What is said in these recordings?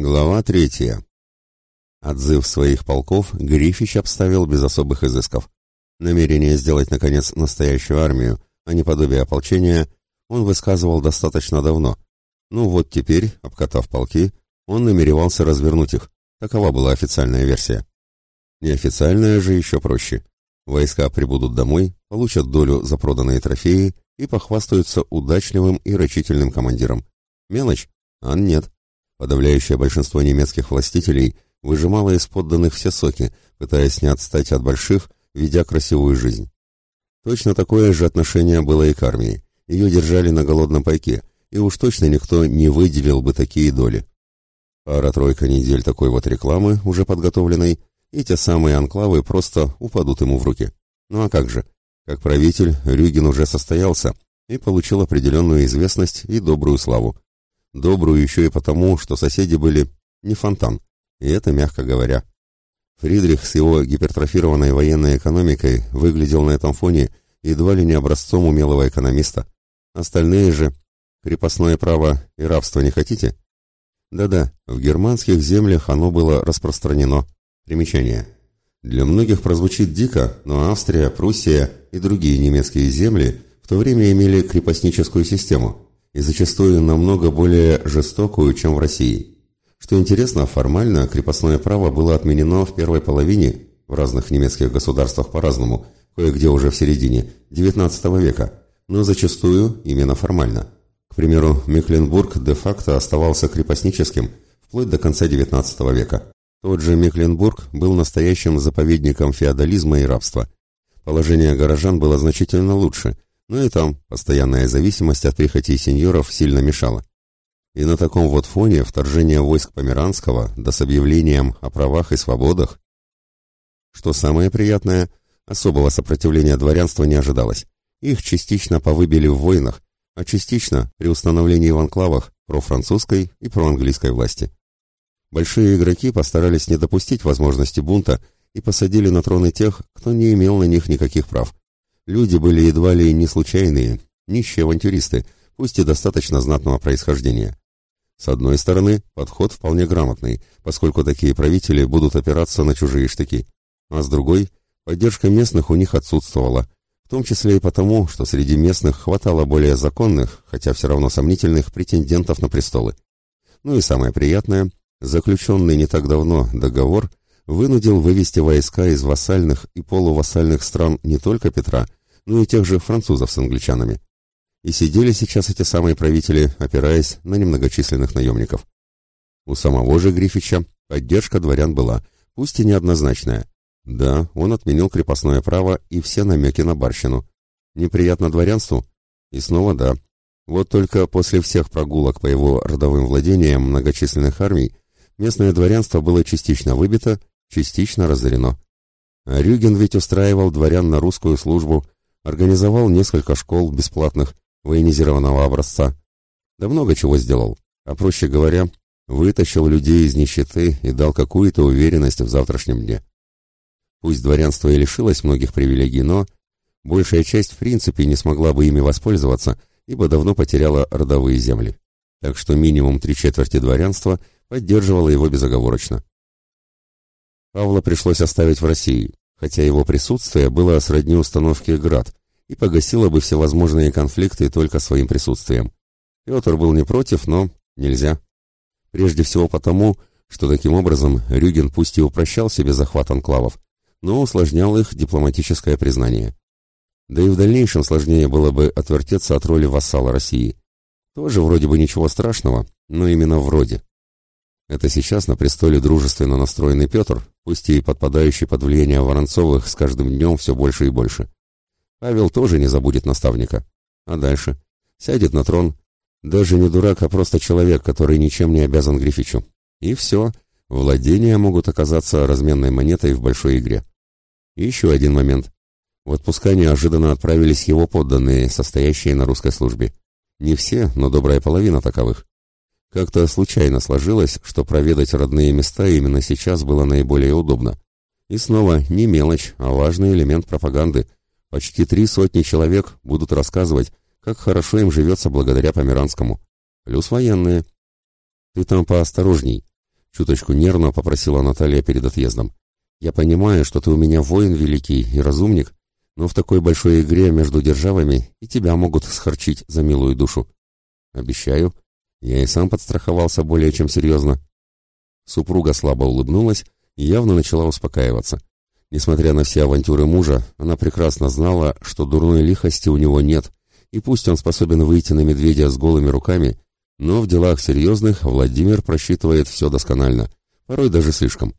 Глава третья. Отзыв своих полков Грифич обставил без особых изысков. Намерение сделать, наконец, настоящую армию, а не подобие ополчения, он высказывал достаточно давно. Ну вот теперь, обкатав полки, он намеревался развернуть их. Такова была официальная версия. Неофициальная же еще проще. Войска прибудут домой, получат долю за проданные трофеи и похвастаются удачливым и рачительным командиром. Мелочь? А нет. Подавляющее большинство немецких властителей выжимало из подданных все соки, пытаясь не отстать от больших, ведя красивую жизнь. Точно такое же отношение было и к армии. Ее держали на голодном пайке, и уж точно никто не выделил бы такие доли. Пара-тройка недель такой вот рекламы, уже подготовленной, и те самые анклавы просто упадут ему в руки. Ну а как же? Как правитель, Рюгин уже состоялся и получил определенную известность и добрую славу. Добрую еще и потому, что соседи были не фонтан, и это мягко говоря. Фридрих с его гипертрофированной военной экономикой выглядел на этом фоне едва ли не образцом умелого экономиста. Остальные же крепостное право и рабство не хотите? Да-да, в германских землях оно было распространено. Примечание. Для многих прозвучит дико, но Австрия, Пруссия и другие немецкие земли в то время имели крепостническую систему – и зачастую намного более жестокую, чем в России. Что интересно, формально крепостное право было отменено в первой половине, в разных немецких государствах по-разному, кое-где уже в середине, XIX века, но зачастую именно формально. К примеру, Мекленбург де-факто оставался крепостническим вплоть до конца XIX века. Тот же Мекленбург был настоящим заповедником феодализма и рабства. Положение горожан было значительно лучше – но и там постоянная зависимость от прихоти сеньоров сильно мешала. И на таком вот фоне вторжение войск Померанского, да с объявлением о правах и свободах. Что самое приятное, особого сопротивления дворянства не ожидалось. Их частично повыбили в войнах, а частично при установлении в анклавах профранцузской и проанглийской власти. Большие игроки постарались не допустить возможности бунта и посадили на троны тех, кто не имел на них никаких прав. Люди были едва ли не случайные, нищие авантюристы, пусть и достаточно знатного происхождения. С одной стороны, подход вполне грамотный, поскольку такие правители будут опираться на чужие штыки, а с другой, поддержка местных у них отсутствовала, в том числе и потому, что среди местных хватало более законных, хотя все равно сомнительных, претендентов на престолы. Ну и самое приятное, заключенный не так давно договор вынудил вывести войска из вассальных и полувассальных стран не только Петра, ну и тех же французов с англичанами. И сидели сейчас эти самые правители, опираясь на немногочисленных наемников. У самого же Грифича поддержка дворян была, пусть и неоднозначная. Да, он отменил крепостное право и все намеки на барщину. Неприятно дворянству? И снова да. Вот только после всех прогулок по его родовым владениям многочисленных армий местное дворянство было частично выбито, частично разорено. А Рюген ведь устраивал дворян на русскую службу, Организовал несколько школ бесплатных, военизированного образца. Да много чего сделал. А проще говоря, вытащил людей из нищеты и дал какую-то уверенность в завтрашнем дне. Пусть дворянство и лишилось многих привилегий, но большая часть в принципе не смогла бы ими воспользоваться, ибо давно потеряла родовые земли. Так что минимум три четверти дворянства поддерживало его безоговорочно. Павла пришлось оставить в России, хотя его присутствие было сродни установке «Град» и погасило бы всевозможные конфликты только своим присутствием. Петр был не против, но нельзя. Прежде всего потому, что таким образом Рюген пусть и упрощал себе захват анклавов, но усложнял их дипломатическое признание. Да и в дальнейшем сложнее было бы отвертеться от роли вассала России. Тоже вроде бы ничего страшного, но именно вроде. Это сейчас на престоле дружественно настроенный Петр, пусть и подпадающий под влияние Воронцовых с каждым днем все больше и больше. Павел тоже не забудет наставника. А дальше? Сядет на трон. Даже не дурак, а просто человек, который ничем не обязан Грифичу. И все. Владения могут оказаться разменной монетой в большой игре. И еще один момент. В отпуска неожиданно отправились его подданные, состоящие на русской службе. Не все, но добрая половина таковых. Как-то случайно сложилось, что проведать родные места именно сейчас было наиболее удобно. И снова не мелочь, а важный элемент пропаганды. Почти три сотни человек будут рассказывать, как хорошо им живется благодаря Померанскому. Плюс военные. Ты там поосторожней. Чуточку нервно попросила Наталья перед отъездом. «Я понимаю, что ты у меня воин великий и разумник, но в такой большой игре между державами и тебя могут схорчить за милую душу. Обещаю. Я и сам подстраховался более чем серьезно. Супруга слабо улыбнулась и явно начала успокаиваться. Несмотря на все авантюры мужа, она прекрасно знала, что дурной лихости у него нет, и пусть он способен выйти на медведя с голыми руками, но в делах серьезных Владимир просчитывает все досконально, порой даже слишком.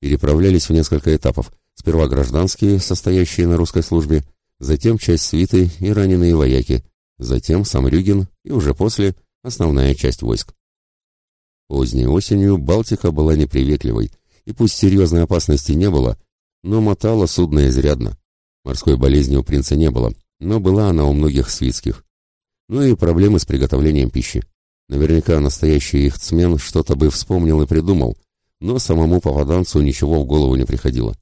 Переправлялись в несколько этапов, Сперва гражданские, состоящие на русской службе, затем часть свиты и раненые вояки, затем сам Рюгин и уже после основная часть войск. Поздней осенью Балтика была неприветливой, и пусть серьезной опасности не было, но мотала судно изрядно. Морской болезни у принца не было, но была она у многих свитских. Ну и проблемы с приготовлением пищи. Наверняка настоящий их что-то бы вспомнил и придумал, но самому попаданцу ничего в голову не приходило.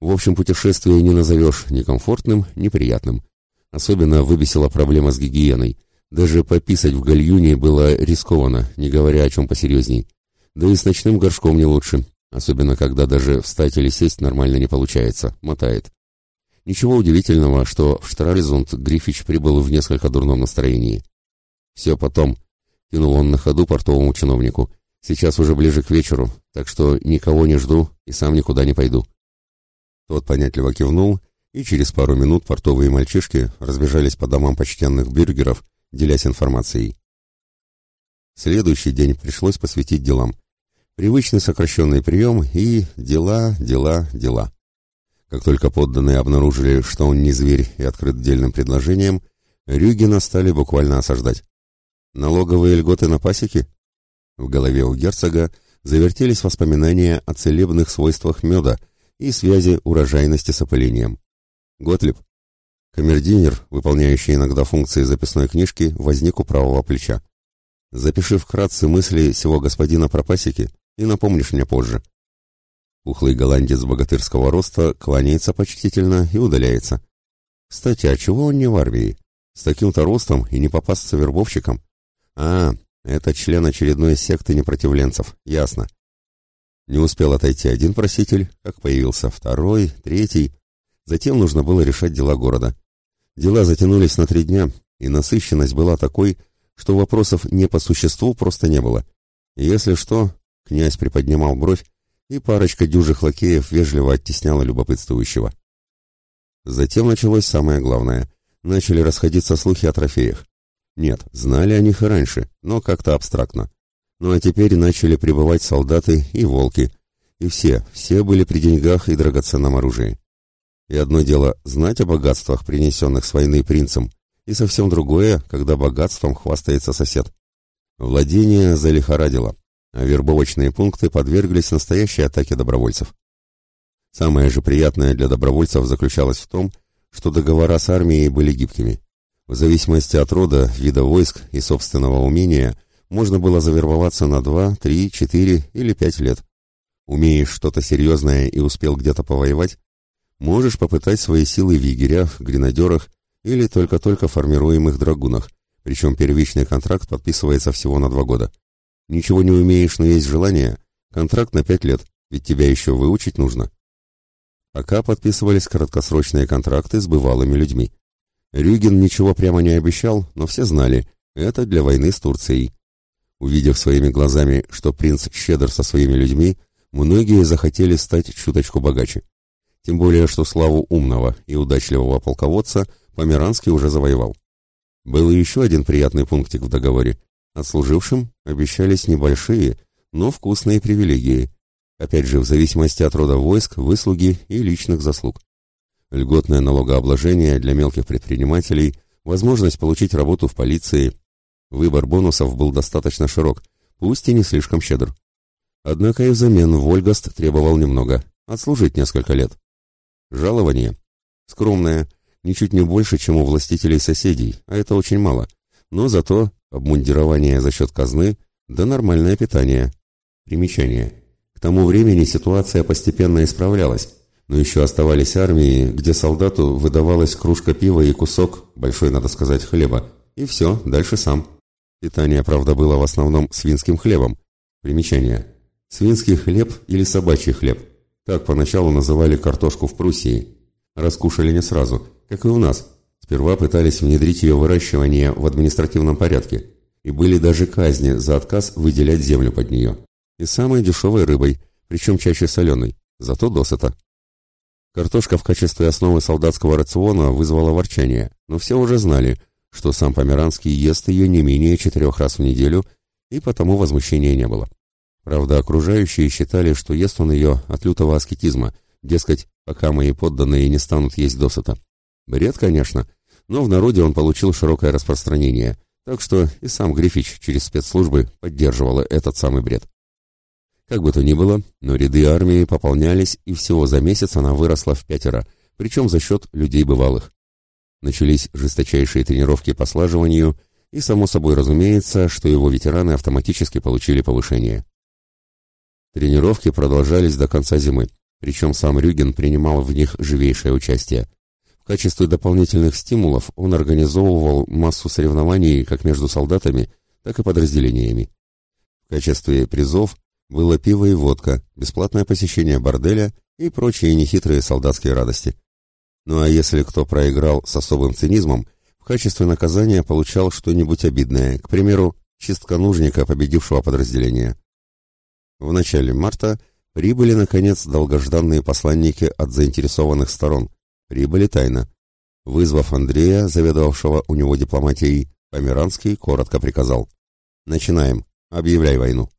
В общем, путешествие не назовешь ни комфортным, ни приятным. Особенно выбесила проблема с гигиеной. Даже пописать в гальюне было рискованно, не говоря о чем посерьезней. Да и с ночным горшком не лучше, особенно когда даже встать или сесть нормально не получается, мотает. Ничего удивительного, что в Штральзунд Грифич прибыл в несколько дурном настроении. «Все потом», — кинул он на ходу портовому чиновнику. «Сейчас уже ближе к вечеру, так что никого не жду и сам никуда не пойду». Тот понятливо кивнул, и через пару минут портовые мальчишки разбежались по домам почтенных бюргеров, делясь информацией. Следующий день пришлось посвятить делам. Привычный сокращенный прием и дела, дела, дела. Как только подданные обнаружили, что он не зверь и открыт дельным предложением, Рюгина стали буквально осаждать. Налоговые льготы на пасеки? В голове у герцога завертелись воспоминания о целебных свойствах меда, и связи урожайности с опылением. Готлиб. Камердинер, выполняющий иногда функции записной книжки, возник у правого плеча. Запиши вкратце мысли сего господина про пасеки и напомнишь мне позже. Ухлый голландец богатырского роста кланяется почтительно и удаляется. Кстати, а чего он не в армии? С таким-то ростом и не попасться вербовщиком? А, это член очередной секты непротивленцев, ясно. Не успел отойти один проситель, как появился второй, третий. Затем нужно было решать дела города. Дела затянулись на три дня, и насыщенность была такой, что вопросов не по существу просто не было. И если что, князь приподнимал бровь, и парочка дюжих лакеев вежливо оттесняла любопытствующего. Затем началось самое главное. Начали расходиться слухи о трофеях. Нет, знали о них и раньше, но как-то абстрактно. Ну а теперь начали прибывать солдаты и волки. И все, все были при деньгах и драгоценном оружии. И одно дело знать о богатствах, принесенных с войны принцем, и совсем другое, когда богатством хвастается сосед. Владение залихорадило, а вербовочные пункты подверглись настоящей атаке добровольцев. Самое же приятное для добровольцев заключалось в том, что договора с армией были гибкими. В зависимости от рода, вида войск и собственного умения можно было завербоваться на два, три, четыре или пять лет. Умеешь что-то серьезное и успел где-то повоевать, можешь попытать свои силы в егерях, гренадерах или только-только формируемых драгунах, причем первичный контракт подписывается всего на два года. Ничего не умеешь, но есть желание, контракт на пять лет, ведь тебя еще выучить нужно. Пока подписывались краткосрочные контракты с бывалыми людьми. Рюгин ничего прямо не обещал, но все знали, это для войны с Турцией. Увидев своими глазами, что принц щедр со своими людьми, многие захотели стать чуточку богаче. Тем более, что славу умного и удачливого полководца Померанский уже завоевал. Был еще один приятный пунктик в договоре. Отслужившим обещались небольшие, но вкусные привилегии. Опять же, в зависимости от рода войск, выслуги и личных заслуг. Льготное налогообложение для мелких предпринимателей, возможность получить работу в полиции, Выбор бонусов был достаточно широк, пусть и не слишком щедр. Однако и взамен Вольгаст требовал немного – отслужить несколько лет. Жалование. Скромное, ничуть не больше, чем у властителей соседей, а это очень мало. Но зато обмундирование за счет казны, да нормальное питание. Примечание. К тому времени ситуация постепенно исправлялась, но еще оставались армии, где солдату выдавалась кружка пива и кусок, большой, надо сказать, хлеба, и все, дальше сам. Питание, правда, было в основном свинским хлебом, Примечание. Свинский хлеб или собачий хлеб. Так поначалу называли картошку в Пруссии. Раскушали не сразу, как и у нас. Сперва пытались внедрить ее выращивание в административном порядке. И были даже казни за отказ выделять землю под нее. И самой дешевой рыбой, причем чаще соленой. Зато досыта. Картошка в качестве основы солдатского рациона вызвала ворчание, но все уже знали, что сам Померанский ест ее не менее четырех раз в неделю, и потому возмущения не было. Правда, окружающие считали, что ест он ее от лютого аскетизма, дескать, пока мои подданные не станут есть досыта. Бред, конечно, но в народе он получил широкое распространение, так что и сам Грифич через спецслужбы поддерживал этот самый бред. Как бы то ни было, но ряды армии пополнялись, и всего за месяц она выросла в пятеро, причем за счет людей бывалых. Начались жесточайшие тренировки по слаживанию, и, само собой разумеется, что его ветераны автоматически получили повышение. Тренировки продолжались до конца зимы, причем сам Рюген принимал в них живейшее участие. В качестве дополнительных стимулов он организовывал массу соревнований как между солдатами, так и подразделениями. В качестве призов было пиво и водка, бесплатное посещение борделя и прочие нехитрые солдатские радости. Ну а если кто проиграл с особым цинизмом, в качестве наказания получал что-нибудь обидное, к примеру, чистка нужника победившего подразделения. В начале марта прибыли, наконец, долгожданные посланники от заинтересованных сторон. Прибыли тайно. Вызвав Андрея, заведовавшего у него дипломатией, Померанский коротко приказал. «Начинаем. Объявляй войну».